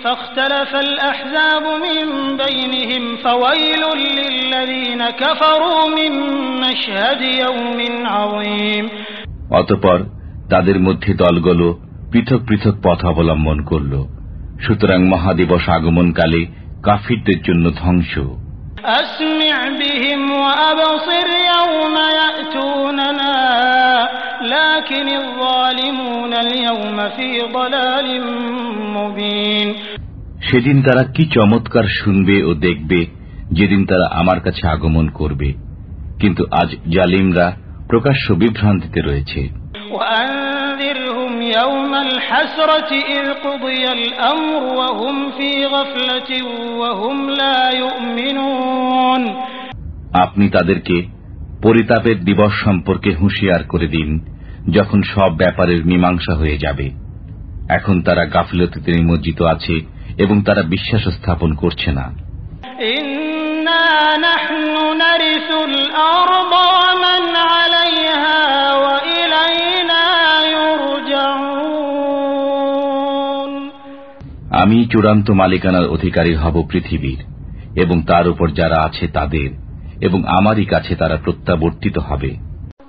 فاختلف الأحزاب من بينهم فويل للذين كفروا من مشهد يوم عظيم অতপর তাদের মধ্যে দলগুলো পৃথক পৃথক পথ অবলম্বন করল সুতরাং মহাদিবস আগমনকালে কাফিরদের জন্য ধ্বংস أسمع بهم وأبصر يوم يأتوننا لكن الظالمون اليوم في ضلال مبين সেদিন তারা কি চমৎকার শুনবে ও দেখবে যেদিন তারা আমার কাছে আগমন করবে। কিন্তু আজ জালিমরা প্রকাশ্য বিভ্রান্তিতে রয়েছে। আপনি তাদেরকে পরিতাপের দিবস সম্পর্কে হুঁশিয়ার করে দিন যখন সব ব্যাপারের মীমাংসা হয়ে যাবে। এখন তারা গাফিলতিতে নিমজ্জিত আছে এবং তারা বিশ্বাস স্থাপন করছে না। আমি চূড়ান্ত মালিকানার অধিকারী হব পৃথিবীর এবং তার উপর যারা আছে তাদের এবং আমারই কাছে তারা প্রত্যাবর্তিত হবে।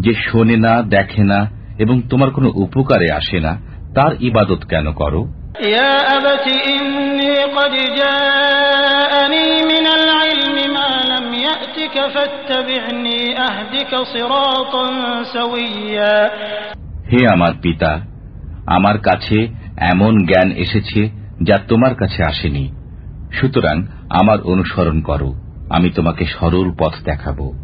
যে শোনে না দেখে না এবং তোমার কোনো উপকারে আসে না তার ইবাদত কেন করো? হে আমার পিতা আমার কাছে এমন জ্ঞান এসেছে যা তোমার কাছে আসেনি। সুতরাং আমার অনুসরণ করো আমি তোমাকে সরল পথ দেখাবো।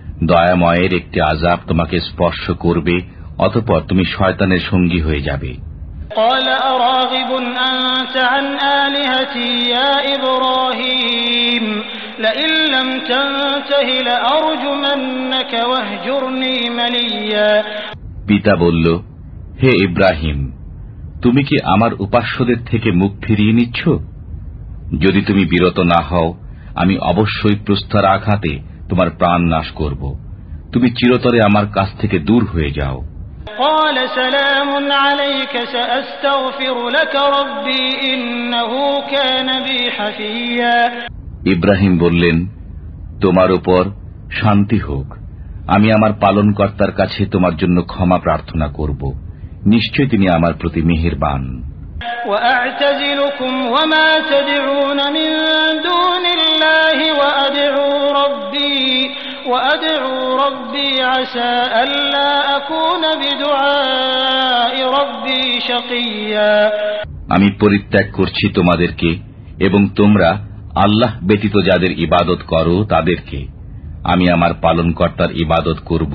দয়াময়ের একটি আজাব তোমাকে স্পর্শ করবে অতপর তুমি শয়তানের সঙ্গী হয়ে যাবে। পিতা বলল হে ইব্রাহিম তুমি কি আমার উপাস্যদের থেকে মুখ ফিরিয়ে নিচ্ছ? যদি তুমি বিরত না হও আমি অবশ্যই প্রস্তার আঘাতে তোমার প্রাণ নাশ করব তুমি চিরতরে আমার কাছ থেকে দূর হয়ে যাও قال سلام عليك سأستغفر لك ربي إنه كان بي حفيا ইব্রাহিম বললেন তোমার উপর শান্তি হোক আমি আমার পালনকর্তার কাছে তোমার জন্য ক্ষমা প্রার্থনা করব নিশ্চয় তিনি আমার প্রতি মেহেরবান وأعتزلكم وما تدعون من دون الله وأدعو ربي وأدعو ربي عسى ألا أكون بدعاء ربي شقيا আমি পরিত্যাগ করছি তোমাদেরকে এবং তোমরা আল্লাহ ব্যতীত যাদের ইবাদত করো তাদেরকে আমি আমার পালনকর্তার ইবাদত করব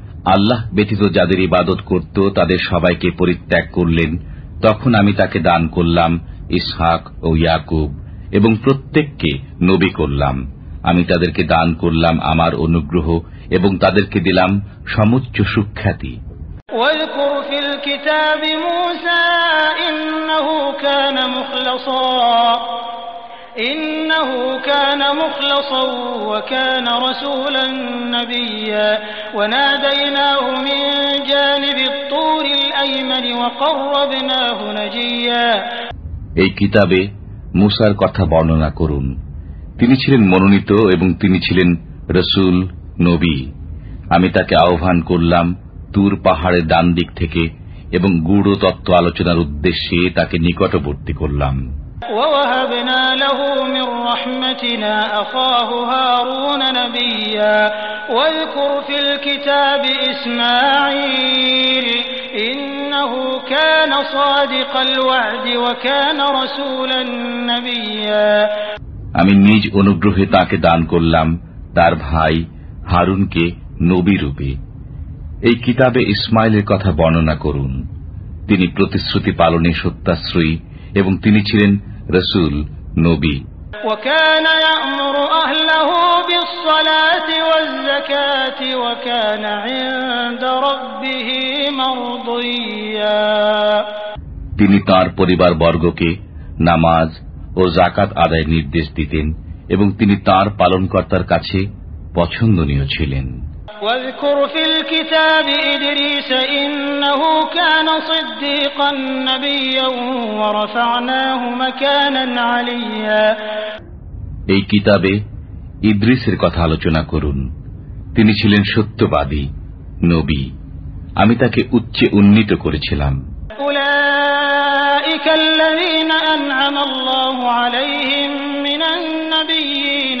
আল্লাহ ব্যতীত যাদের ইবাদত করত তাদের সবাইকে পরিত্যাগ করলেন তখন আমি তাকে দান করলাম ইসহাক ও ইয়াকুব এবং প্রত্যেককে নবী করলাম আমি তাদেরকে দান করলাম আমার অনুগ্রহ এবং তাদেরকে দিলাম সমুচ্চ সুখ্যাতি واذكر في الكتاب موسى إنه كان مخلصا إنه كان مخلصا وكان رسولا نبيا وناديناه من جانب الطور الأيمن وقربناه نجيا এই কিতাবে মুসার কথা বর্ণনা করুন তিনি ছিলেন মনোনীত এবং তিনি ছিলেন রসুল নবী আমি তাকে আহ্বান করলাম তুর পাহাড়ের ডান দিক থেকে এবং গূঢ় তত্ত্ব আলোচনার উদ্দেশ্যে তাকে নিকটবর্তী করলাম ووهبنا له من رحمتنا أخاه هارون نبيا واذكر في الكتاب إسماعيل إنه كان صادق الوعد وكان رسولا نبيا আমি নিজ অনুগ্রহে তাকে দান করলাম তার ভাই হারুনকে নবী রূপে এই কিতাবে ইসমাইলের কথা বর্ণনা করুন তিনি প্রতিশ্রুতি পালনে সত্যাশ্রয়ী এবং তিনি ছিলেন রসুল নবী। তিনি তার পরিবার বর্গকে নামাজ ও জাকাত আদায় নির্দেশ দিতেন এবং তিনি তার পালনকর্তার কাছে পছন্দনীয় ছিলেন। واذكر في الكتاب إدريس إنه كان صديقا نبيا ورفعناه مكانا عليا এই কিতাবে ইদ্রিসের কথা আলোচনা করুন তিনি ছিলেন সত্যবাদী নবী আমি তাকে উচ্চে উন্নীত করেছিলাম أولئك الذين أنعم الله عليهم من النبيين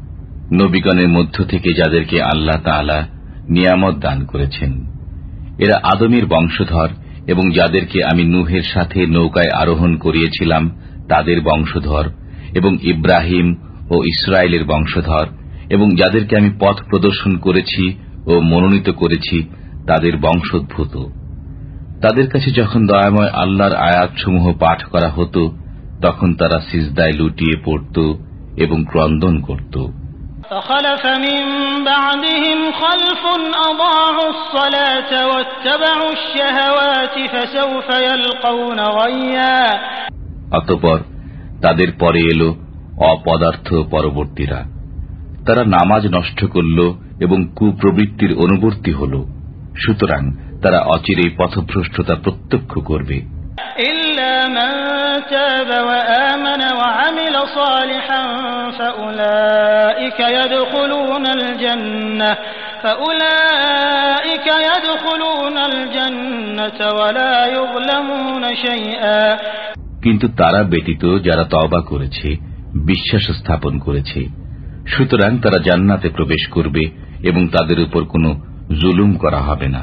নবীগণের মধ্য থেকে যাদেরকে আল্লাহ তাআলা নিয়ামত দান করেছেন। এরা আদমের বংশধর এবং যাদেরকে আমি নুহের সাথে নৌকায় আরোহণ করিয়েছিলাম, তাদের বংশধর এবং ইব্রাহিম ও ইসরায়েলের বংশধর এবং যাদেরকে আমি পথ প্রদর্শন করেছি ও মনোনীত করেছি, তাদের বংশোদ্ভূত। তাদের কাছে যখন দয়াময় আল্লাহর আয়াতসমূহ পাঠ করা হতো, তখন তারা সিজদায় লুটিয়ে পড়ত এবং ক্রন্দন করত। فخلف من بعدهم خلف أضاعوا الصلاة واتبعوا الشهوات فسوف يلقون غيا অতপর তাদের পরে এলো অপদার্থ পরবর্তীরা তারা নামাজ নষ্ট করল এবং কুপ্রবৃত্তির অনুবর্তী হল সুতরাং তারা অচিরেই পথভ্রষ্টতা প্রত্যক্ষ করবে إلا من تاب وآمن وعمل صالحا فأولئك يدخلون الجنة فأولئك يدخلون الجنة ولا يظلمون شيئا কিন্তু তারা ব্যতীত যারা তওবা করেছে বিশ্বাস স্থাপন করেছে সুতরাং তারা জান্নাতে প্রবেশ করবে এবং তাদের উপর কোনো জুলুম করা হবে না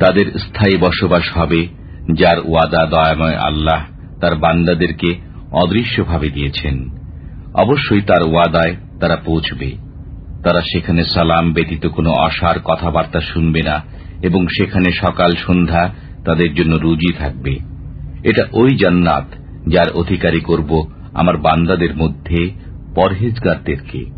তাদের স্থায়ী বসবাস হবে, যার ওয়াদা দয়াময় আল্লাহ তার বান্দাদেরকে অদৃশ্যভাবে দিয়েছেন। অবশ্যই তার ওয়াদায় তারা পৌঁছবে। তারা সেখানে সালাম ব্যতীত কোনো অসার কথাবার্তা শুনবে না এবং সেখানে সকাল সন্ধ্যা তাদের জন্য রুজি থাকবে। এটা ওই জান্নাত যার অধিকারী করব আমার বান্দাদের মধ্যে পরহেজগারদেরকে।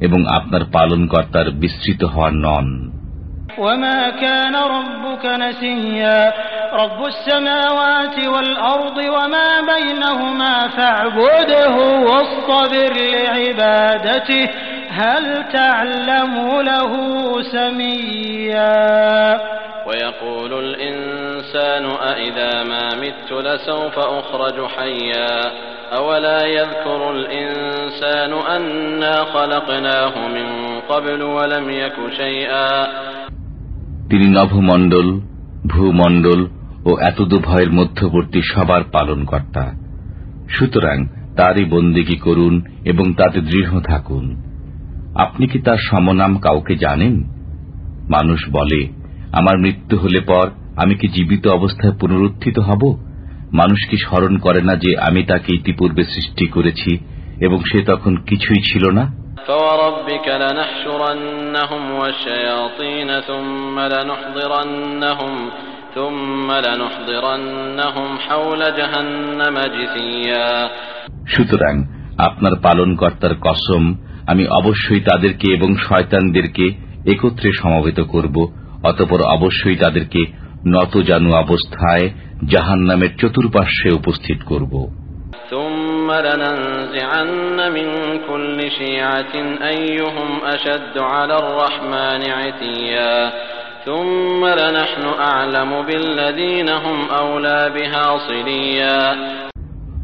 এবং আপনার পালনকর্তার বিস্তৃত হওয়ার নন وما كان ربك نسيا رب السماوات والأرض وما بينهما فاعبده واصطبر لعبادته هل تعلم له سميا ويقول الإنسان أإذا ما مت لسوف أخرج حيا أولا يذكر الإنسان أنا خلقناه من قبل ولم يك شيئا তিনি নভমণ্ডল ভূমণ্ডল ও এতদ ভয়ের মধ্যবর্তী সবার পালনকর্তা সুতরাং তারই বন্দিগি করুন এবং তাতে দৃঢ় থাকুন আপনি কি তার সমনাম কাউকে জানেন মানুষ বলে আমার মৃত্যু হলে পর আমি কি জীবিত অবস্থায় পুনরুত্থিত হব মানুষ কি স্মরণ করে না যে আমি তাকে ইতিপূর্বে সৃষ্টি করেছি এবং সে তখন কিছুই ছিল না? সুতরাং আপনার পালনকর্তার কসম আমি অবশ্যই তাদেরকে এবং শয়তানদেরকে একত্রে সমবেত করব অতপর অবশ্যই তাদেরকে নতজানু অবস্থায় জাহান নামের চতুর্পার্শ্বে উপস্থিত করব।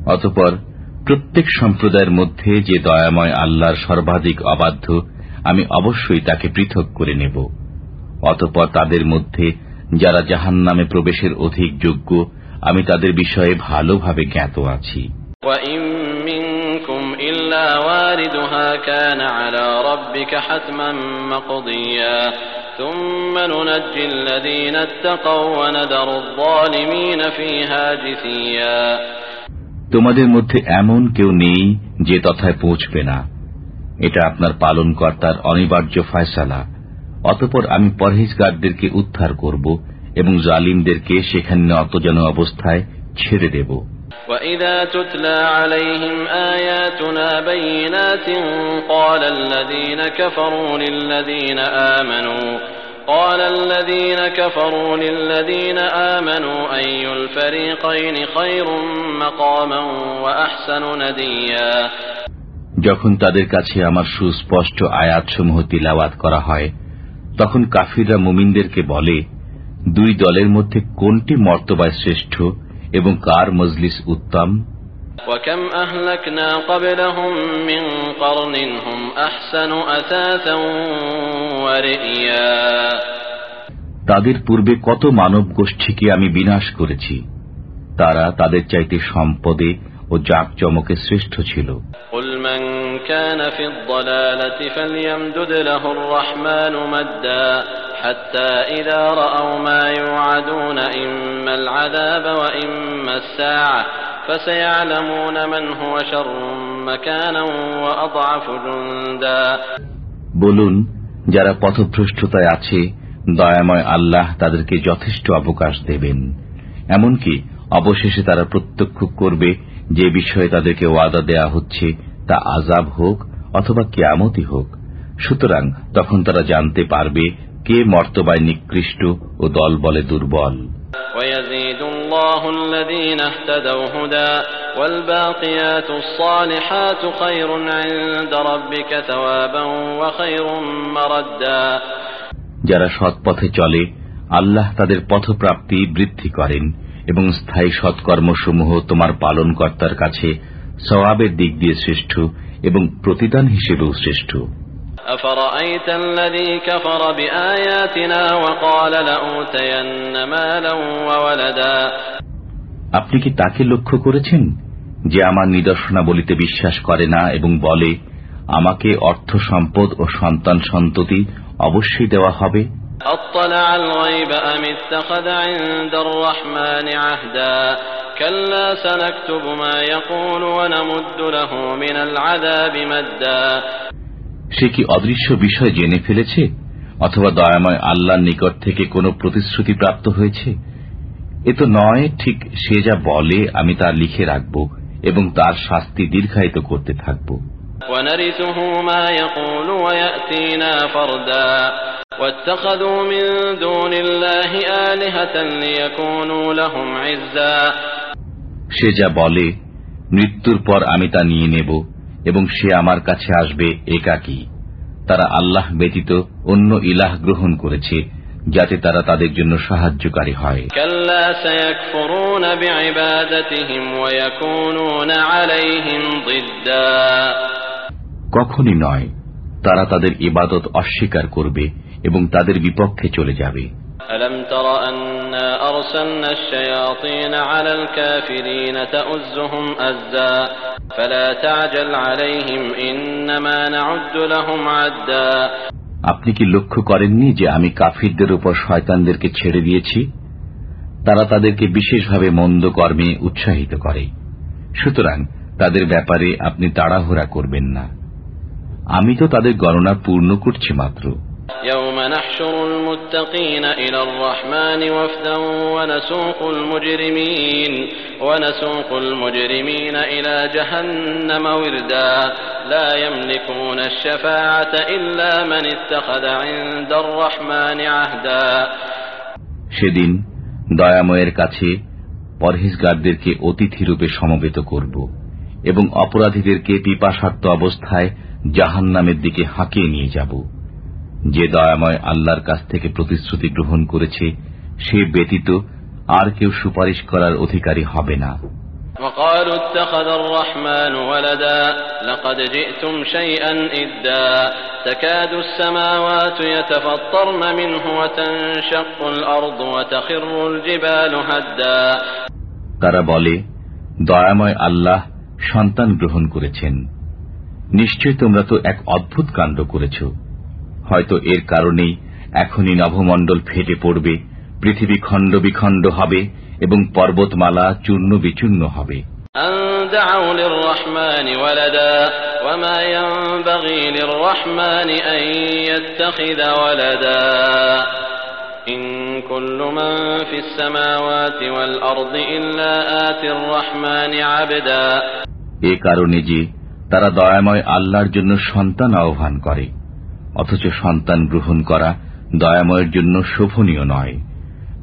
অতপর প্রত্যেক সম্প্রদায়ের মধ্যে যে দয়াময় আল্লাহর সর্বাধিক অবাধ্য আমি অবশ্যই তাকে পৃথক করে নেব। অতপর তাদের মধ্যে যারা জাহান নামে প্রবেশের অধিক যোগ্য আমি তাদের বিষয়ে ভালোভাবে জ্ঞাত আছি। তোমাদের মধ্যে এমন কেউ নেই যে তথায় পৌঁছবে না। এটা আপনার পালনকর্তার অনিবার্য ফয়সালা। অতপর আমি পরহেজগারদেরকে উদ্ধার করব এবং জালিমদেরকে সেখানে অতজন অবস্থায় ছেড়ে দেব وإذا تتلى عليهم آياتنا بينات قال الذين كفروا للذين آمنوا قال الذين كفروا للذين آمنوا أي الفريقين خير مقاما وأحسن نديا যখন তাদের কাছে আমার সুস্পষ্ট আয়াতসমূহ তিলাওয়াত করা হয় তখন কাফিররা মুমিনদেরকে বলে দুই দলের মধ্যে কোনটি মর্তবায় শ্রেষ্ঠ এবং কার মজলিস উত্তম? তাদের পূর্বে কত মানব গোষ্ঠীকে আমি বিনাশ করেছি। তারা তাদের চাইতে সম্পদে ও জাঁকজমকে শ্রেষ্ঠ ছিল। كان في الضلالة فليمدد له الرحمن مدا حتى إذا رأوا ما يوعدون إما العذاب وإما الساعة فسيعلمون من هو شر مكانا وأضعف جندا বলুন যারা পথভ্রষ্টতায় আছে দয়াময় আল্লাহ তাদেরকে যথেষ্ট অবকাশ দেবেন এমনকি অবশেষে তারা প্রত্যক্ষ করবে যে বিষয়ে তাদেরকে ওয়াদা দেয়া হচ্ছে তা আজাব হোক অথবা কেয়ামতি হোক। সুতরাং তখন তারা জানতে পারবে কে মর্তবায় নিকৃষ্ট ও দল বলে দুর্বল। যারা সৎপথে চলে আল্লাহ তাদের পথপ্রাপ্তি বৃদ্ধি করেন এবং স্থায়ী সৎকর্মসমূহ তোমার পালনকর্তার কাছে সওয়াবের দিক দিয়ে শ্রেষ্ঠ এবং প্রতিদান হিসেবেও শ্রেষ্ঠ أفرأيت الذي كفر بآياتنا وقال لأوتين مالا وولدا আপনি কি তাকে লক্ষ্য করেছেন যে আমার নিদর্শনাবলিতে বিশ্বাস করে না এবং বলে আমাকে অর্থ সম্পদ ও সন্তান সন্ততি অবশ্যই দেওয়া হবে أطلع الغيب أم اتخذ عند الرحمن عهدا সে কি অদৃশ্য বিষয় জেনে ফেলেছে? অথবা দয়াময় আল্লাহর নিকট থেকে কোন প্রতিশ্রুতি প্রাপ্ত হয়েছে? এ তো নয় ঠিক সে যা বলে আমি তা লিখে রাখব এবং তার শাস্তি দীর্ঘায়িত করতে থাকব। واتخذوا من دون الله آلهة ليكونوا لهم عزا. সে যা বলে মৃত্যুর পর আমি তা নিয়ে নেব এবং সে আমার কাছে আসবে একাকি। তারা আল্লাহ ব্যতীত অন্য ইলাহ গ্রহণ করেছে যাতে তারা তাদের জন্য সাহায্যকারী হয়। কখনই নয় তারা তাদের ইবাদত অস্বীকার করবে এবং তাদের বিপক্ষে চলে যাবে। ألم تر أنا أرسلنا الشياطين على الكافرين أزا فلا تعجل عليهم إنما نعد لهم عدا আপনি কি লক্ষ্য করেননি যে আমি কাফিরদের উপর শয়তানদেরকে ছেড়ে দিয়েছি? তারা তাদেরকে বিশেষভাবে মন্দ কর্মে উৎসাহিত করে। সুতরাং তাদের ব্যাপারে আপনি তাড়াহুড়া করবেন না। আমি তো তাদের গণনা পূর্ণ করছি মাত্র। يوم نحشر المتقين إلى الرحمن وفدا ونسوق المجرمين ونسوق المجرمين إلى جهنم وردا لا يملكون الشفاعة إلا من اتخذ عند الرحمن عهدا সেদিন দয়াময়ের কাছে পরহেজগারদেরকে অতিথিরূপে সমবেত করব এবং অপরাধীদেরকে পিপাসার্ত অবস্থায় জাহান্নামের দিকে হাঁকিয়ে নিয়ে যাব যে দয়াময় আল্লাহর কাছ থেকে প্রতিশ্রুতি গ্রহণ করেছে সে ব্যতীত আর কেউ সুপারিশ করার অধিকারী হবে না وقالوا اتخذ الرحمن ولدا لقد جئتم شيئا إدا تكاد السماوات يتفطرن منه وتنشق الأرض وتخر الجبال هدا তারা বলে দয়াময় আল্লাহ সন্তান গ্রহণ করেছেন নিশ্চয় তোমরা তো এক অদ্ভুত কাণ্ড করেছ হয়তো এর কারণেই এখনই নভমণ্ডল ফেটে পড়বে পৃথিবী খণ্ড বিখণ্ড হবে এবং পর্বতমালা চূর্ণ বিচূর্ণ হবে। এ কারণে যে তারা দয়াময় আল্লাহর জন্য সন্তান আহ্বান করে। অথচ সন্তান গ্রহণ করা দয়াময়ের জন্য শোভনীয় নয়।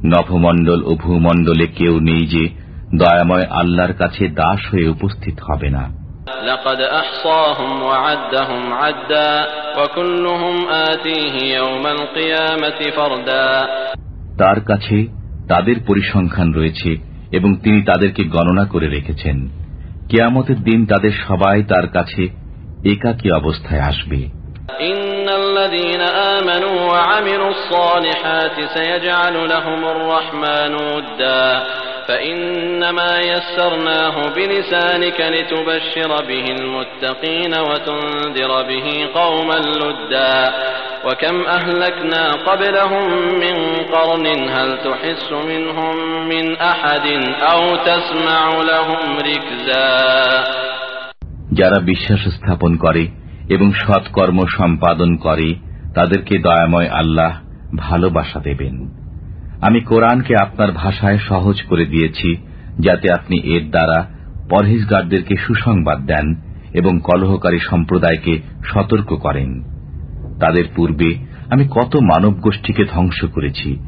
নভমণ্ডল ও ভূমণ্ডলে কেউ নেই যে দয়াময় আল্লাহর কাছে দাস হয়ে উপস্থিত হবে না। তার কাছে তাদের পরিসংখ্যান রয়েছে এবং তিনি তাদেরকে গণনা করে রেখেছেন। কেয়ামতের দিন তাদের সবাই তার কাছে একাকী অবস্থায় আসবে। إن الذين آمنوا وعملوا الصالحات سيجعل لهم الرحمن ودا فإنما يسرناه بلسانك لتبشر به المتقين وتنذر به قوما لدا وكم أهلكنا قبلهم من قرن هل تحس منهم من أحد أو تسمع لهم ركزا যারা বিশ্বাস স্থাপন করে এবং সৎকর্ম সম্পাদন করে, তাদেরকে দয়াময় আল্লাহ ভালোবাসা দেবেন। আমি কোরআনকে আপনার ভাষায় সহজ করে দিয়েছি, যাতে আপনি এর দ্বারা পরহেজগারদেরকে সুসংবাদ দেন এবং কলহকারী সম্প্রদায়কে সতর্ক করেন। তাদের পূর্বে আমি কত মানব গোষ্ঠীকে ধ্বংস করেছি।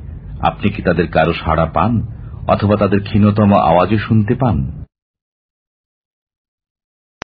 আপনি কি তাদের কারও সাড়া পান, অথবা তাদের ক্ষীণতম আওয়াজও শুনতে পান?